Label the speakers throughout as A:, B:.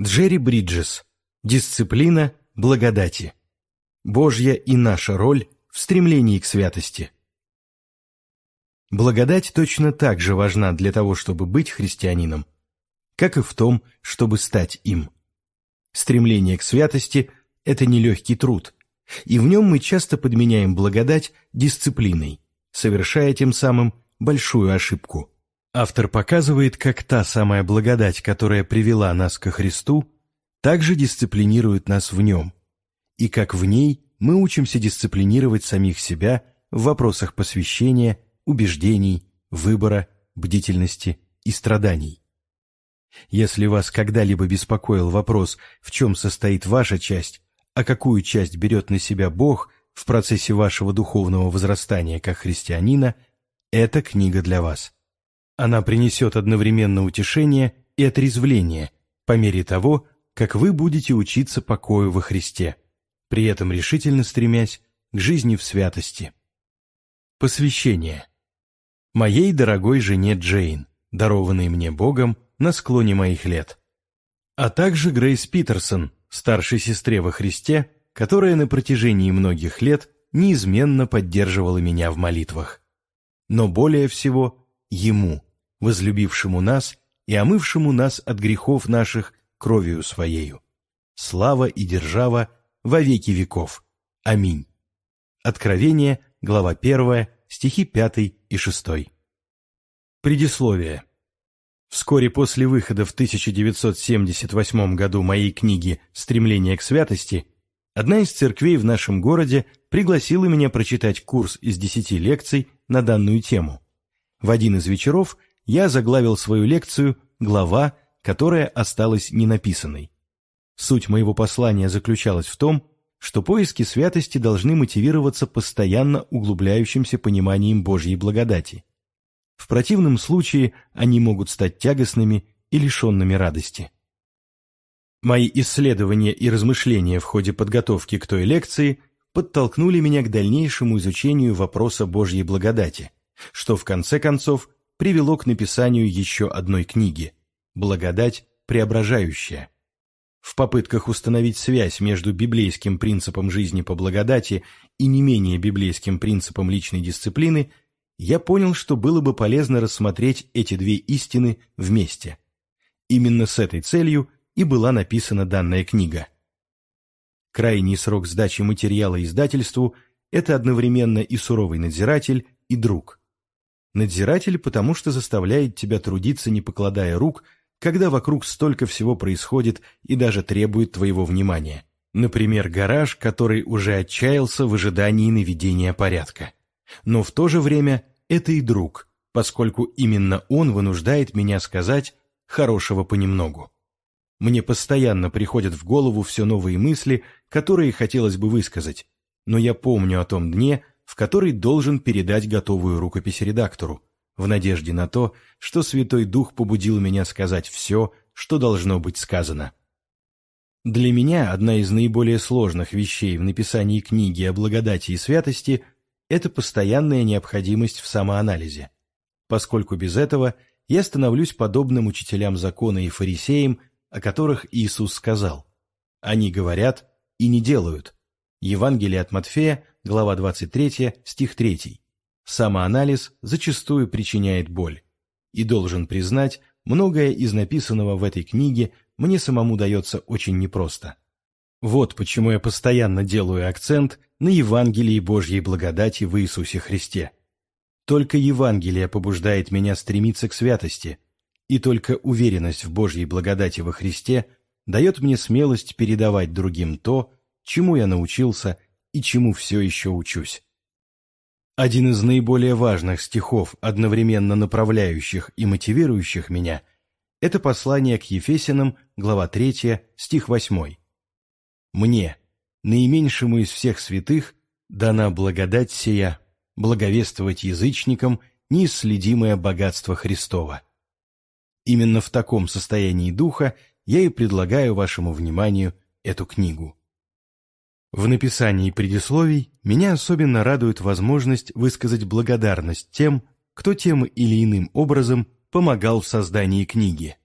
A: Джерри Бриджес. Дисциплина благодати. Божья и наша роль в стремлении к святости. Благодать точно так же важна для того, чтобы быть христианином, как и в том, чтобы стать им. Стремление к святости – это нелегкий труд, и в нем мы часто подменяем благодать дисциплиной, совершая тем самым большую ошибку. Автор показывает, как та самая благодать, которая привела нас ко Христу, также дисциплинирует нас в нем, и как в ней мы учимся дисциплинировать самих себя в вопросах посвящения, убеждений, выбора, бдительности и страданий. Если вас когда-либо беспокоил вопрос, в чем состоит ваша часть, а какую часть берет на себя Бог в процессе вашего духовного возрастания как христианина, эта книга для вас. Она принесет одновременно утешение и отрезвление по мере того, как вы будете учиться покою во Христе, при этом решительно стремясь к жизни в святости. Посвящение. Моей дорогой жене Джейн, дарованной мне Богом на склоне моих лет. А также Грейс Питерсон, старшей сестре во Христе, которая на протяжении многих лет неизменно поддерживала меня в молитвах. Но более всего Ему, возлюбившему нас и омывшему нас от грехов наших кровью Своею. Слава и держава во веки веков. Аминь. Откровение, глава 1, стихи 5 и 6. Предисловие. Вскоре после выхода в 1978 году моей книги «Стремление к святости» одна из церквей в нашем городе пригласила меня прочитать курс из десяти лекций на данную тему. В один из вечеров я заглавил свою лекцию «Глава, которая осталась ненаписанной». Суть моего послания заключалась в том, что поиски святости должны мотивироваться постоянно углубляющимся пониманием Божьей благодати. В противном случае они могут стать тягостными и лишенными радости. Мои исследования и размышления в ходе подготовки к той лекции подтолкнули меня к дальнейшему изучению вопроса Божьей благодати – что в конце концов привело к написанию еще одной книги «Благодать преображающая». В попытках установить связь между библейским принципом жизни по благодати и не менее библейским принципом личной дисциплины, я понял, что было бы полезно рассмотреть эти две истины вместе. Именно с этой целью и была написана данная книга. Крайний срок сдачи материала издательству – это одновременно и суровый надзиратель, и друг – Надзиратель, потому что заставляет тебя трудиться, не покладая рук, когда вокруг столько всего происходит и даже требует твоего внимания. Например, гараж, который уже отчаялся в ожидании наведения порядка. Но в то же время это и друг, поскольку именно он вынуждает меня сказать «хорошего понемногу». Мне постоянно приходят в голову все новые мысли, которые хотелось бы высказать, но я помню о том дне, в который должен передать готовую рукопись редактору, в надежде на то, что Святой Дух побудил меня сказать все, что должно быть сказано. Для меня одна из наиболее сложных вещей в написании книги о благодати и святости – это постоянная необходимость в самоанализе, поскольку без этого я становлюсь подобным учителям закона и фарисеям, о которых Иисус сказал. Они говорят и не делают. Евангелие от Матфея, глава 23, стих 3. Самоанализ зачастую причиняет боль. И должен признать, многое из написанного в этой книге мне самому дается очень непросто. Вот почему я постоянно делаю акцент на Евангелии Божьей благодати в Иисусе Христе. Только Евангелие побуждает меня стремиться к святости, и только уверенность в Божьей благодати во Христе дает мне смелость передавать другим то, чему я научился и чему все еще учусь. Один из наиболее важных стихов, одновременно направляющих и мотивирующих меня, это послание к Ефесянам, глава 3, стих 8. «Мне, наименьшему из всех святых, дана благодать сия, благовествовать язычникам неисследимое богатство Христова». Именно в таком состоянии духа я и предлагаю вашему вниманию эту книгу. В написании предисловий меня особенно радует возможность высказать благодарность тем, кто тем или иным образом помогал в создании книги.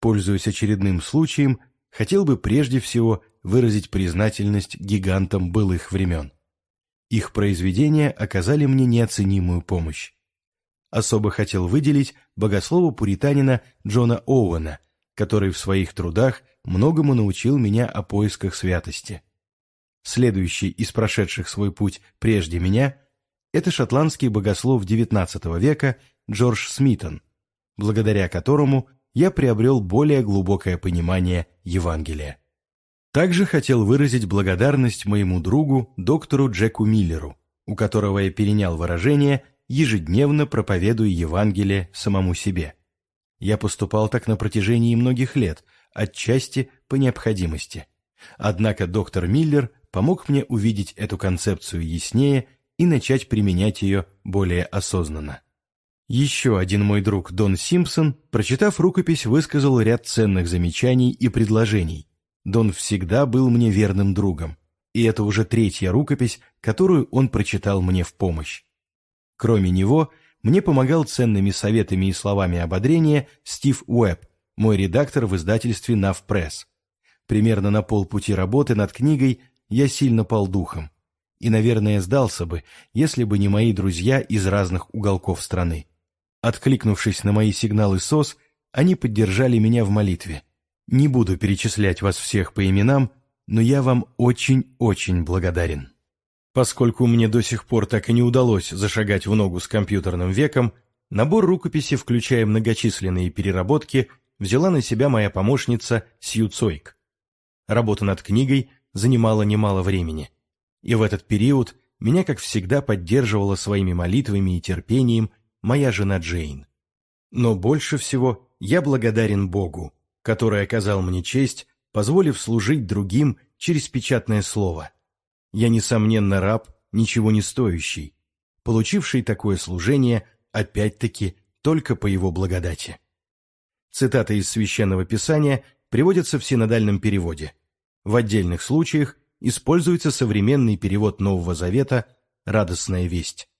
A: Пользуясь очередным случаем, хотел бы прежде всего выразить признательность гигантам былых времен. Их произведения оказали мне неоценимую помощь. Особо хотел выделить богослова-пуританина Джона Оуэна, который в своих трудах многому научил меня о поисках святости. Следующий из прошедших свой путь прежде меня – это шотландский богослов XIX века Джордж Смитон, благодаря которому я приобрел более глубокое понимание Евангелия. Также хотел выразить благодарность моему другу, доктору Джеку Миллеру, у которого я перенял выражение «ежедневно проповедуя Евангелие самому себе». Я поступал так на протяжении многих лет, отчасти по необходимости. Однако доктор Миллер помог мне увидеть эту концепцию яснее и начать применять ее более осознанно. Еще один мой друг Дон Симпсон, прочитав рукопись, высказал ряд ценных замечаний и предложений. Дон всегда был мне верным другом, и это уже третья рукопись, которую он прочитал мне в помощь. Кроме него, мне помогал ценными советами и словами ободрения Стив Уэбб, мой редактор в издательстве «Нав Пресс». Примерно на полпути работы над книгой я сильно пал духом. И, наверное, сдался бы, если бы не мои друзья из разных уголков страны. Откликнувшись на мои сигналы СОС, они поддержали меня в молитве. Не буду перечислять вас всех по именам, но я вам очень-очень благодарен. Поскольку мне до сих пор так и не удалось зашагать в ногу с компьютерным веком, набор рукописи, включая многочисленные переработки, взяла на себя моя помощница Сью Цойк. Работа над книгой занимала немало времени. И в этот период меня, как всегда, поддерживала своими молитвами и терпением моя жена Джейн. Но больше всего я благодарен Богу, который оказал мне честь, позволив служить другим через печатное слово. Я, несомненно, раб, ничего не стоящий, получивший такое служение, опять-таки, только по его благодати. Цитаты из Священного Писания приводятся в синодальном переводе. В отдельных случаях используется современный перевод Нового Завета «Радостная весть».